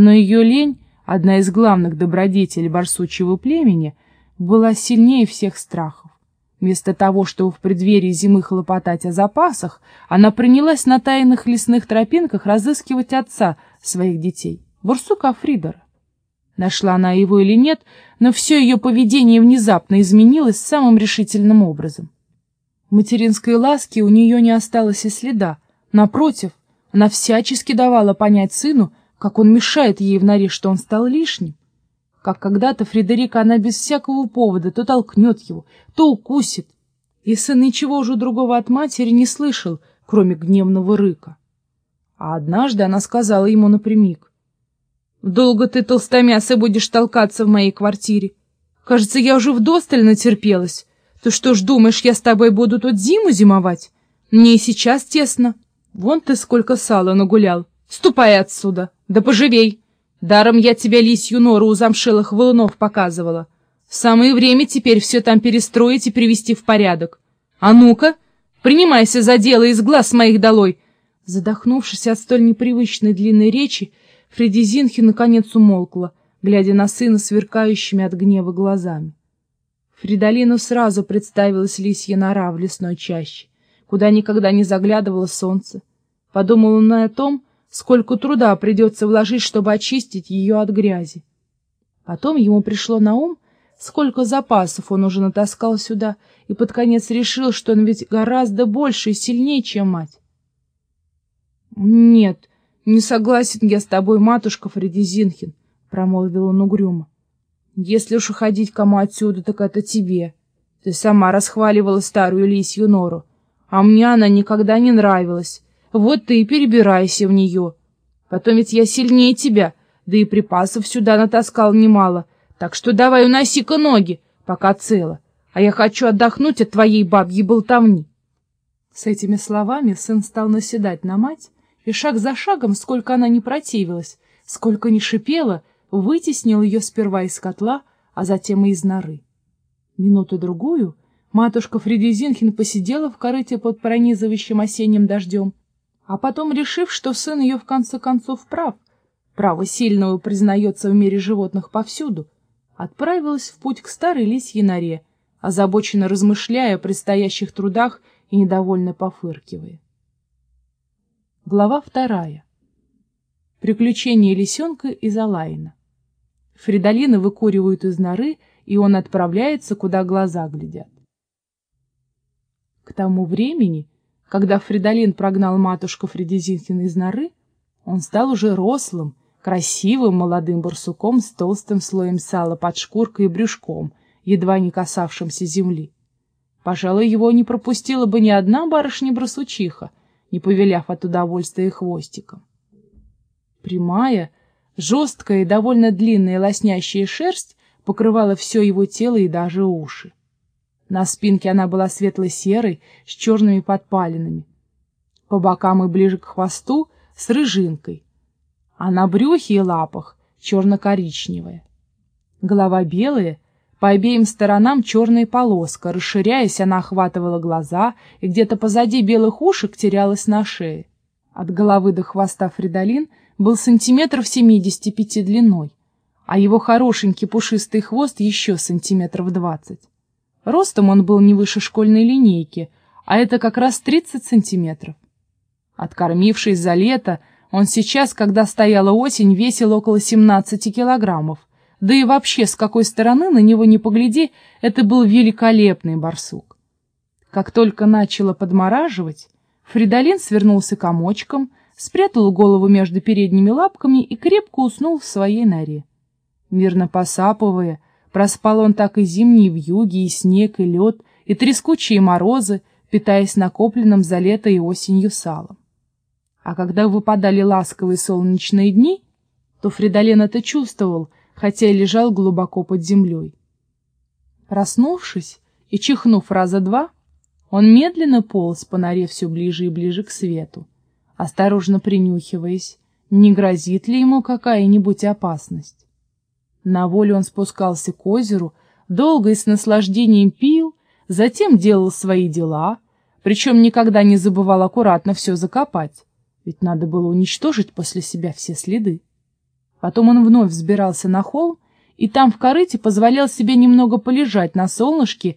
Но ее лень, одна из главных добродетелей барсучьего племени, была сильнее всех страхов. Вместо того, чтобы в преддверии зимы хлопотать о запасах, она принялась на тайных лесных тропинках разыскивать отца своих детей, барсука Фридора. Нашла она его или нет, но все ее поведение внезапно изменилось самым решительным образом. Материнской ласки у нее не осталось и следа. Напротив, она всячески давала понять сыну, как он мешает ей в норе, что он стал лишним. Как когда-то Фредерика она без всякого повода то толкнет его, то укусит. И сын ничего уже другого от матери не слышал, кроме гневного рыка. А однажды она сказала ему напрямик. «Долго ты, толстомясый, будешь толкаться в моей квартире? Кажется, я уже вдосталь натерпелась. Ты что ж думаешь, я с тобой буду тут зиму зимовать? Мне и сейчас тесно. Вон ты сколько сала нагулял. Ступай отсюда, да поживей. Даром я тебе лисью нору у замшелых валунов показывала. Самое время теперь все там перестроить и привести в порядок. А ну-ка, принимайся за дело из глаз моих долой. Задохнувшись от столь непривычной длинной речи, Фреди Зинхи наконец умолкла, глядя на сына сверкающими от гнева глазами. Фридолину сразу представилась лисья нора в лесной чаще, куда никогда не заглядывало солнце. Подумал он о том, сколько труда придется вложить, чтобы очистить ее от грязи. Потом ему пришло на ум, сколько запасов он уже натаскал сюда, и под конец решил, что он ведь гораздо больше и сильнее, чем мать. «Нет, не согласен я с тобой, матушка Фредизинхин», — промолвил он угрюмо. Если уж уходить кому отсюда, так это тебе. Ты сама расхваливала старую лисью нору, а мне она никогда не нравилась. Вот ты и перебирайся в нее. Потом ведь я сильнее тебя, да и припасов сюда натаскал немало, так что давай уноси-ка ноги, пока цело, а я хочу отдохнуть от твоей бабьей болтовни. С этими словами сын стал наседать на мать, и шаг за шагом, сколько она не противилась, сколько не шипела, вытеснил ее сперва из котла, а затем и из норы. Минуту-другую матушка Фредизинхин посидела в корыте под пронизывающим осенним дождем, а потом, решив, что сын ее в конце концов прав, право сильного признается в мире животных повсюду, отправилась в путь к старой лисьей норе, озабоченно размышляя о предстоящих трудах и недовольно пофыркивая. Глава вторая. Приключения лисенка из Алайна. Фридолина выкуривают из норы, и он отправляется, куда глаза глядят. К тому времени, когда Фридолин прогнал матушку Фредизинхин из норы, он стал уже рослым, красивым молодым барсуком с толстым слоем сала под шкуркой и брюшком, едва не касавшимся земли. Пожалуй, его не пропустила бы ни одна барышня-брасучиха, не повеляв от удовольствия хвостиком. Прямая, Жесткая и довольно длинная лоснящая шерсть покрывала все его тело и даже уши. На спинке она была светло-серой, с черными подпалинами. По бокам и ближе к хвосту с рыжинкой, а на брюхе и лапах черно-коричневая. Голова белая, по обеим сторонам черная полоска, расширяясь, она охватывала глаза, и где-то позади белых ушек терялась на шее. От головы до хвоста Фридолин был сантиметров 75 длиной, а его хорошенький пушистый хвост еще сантиметров 20. Ростом он был не выше школьной линейки, а это как раз 30 сантиметров. Откормившись за лето, он сейчас, когда стояла осень, весил около 17 килограммов. Да и вообще, с какой стороны на него не погляди, это был великолепный барсук. Как только начало подмораживать, Фридолин свернулся комочком, спрятал голову между передними лапками и крепко уснул в своей норе. Мирно посапывая, проспал он так и зимние вьюги, и снег, и лед, и трескучие морозы, питаясь накопленным за лето и осенью салом. А когда выпадали ласковые солнечные дни, то Фридолен это чувствовал, хотя и лежал глубоко под землей. Проснувшись и чихнув раза два, он медленно полз по норе все ближе и ближе к свету осторожно принюхиваясь, не грозит ли ему какая-нибудь опасность. На волю он спускался к озеру, долго и с наслаждением пил, затем делал свои дела, причем никогда не забывал аккуратно все закопать, ведь надо было уничтожить после себя все следы. Потом он вновь взбирался на холм, и там в корыте позволял себе немного полежать на солнышке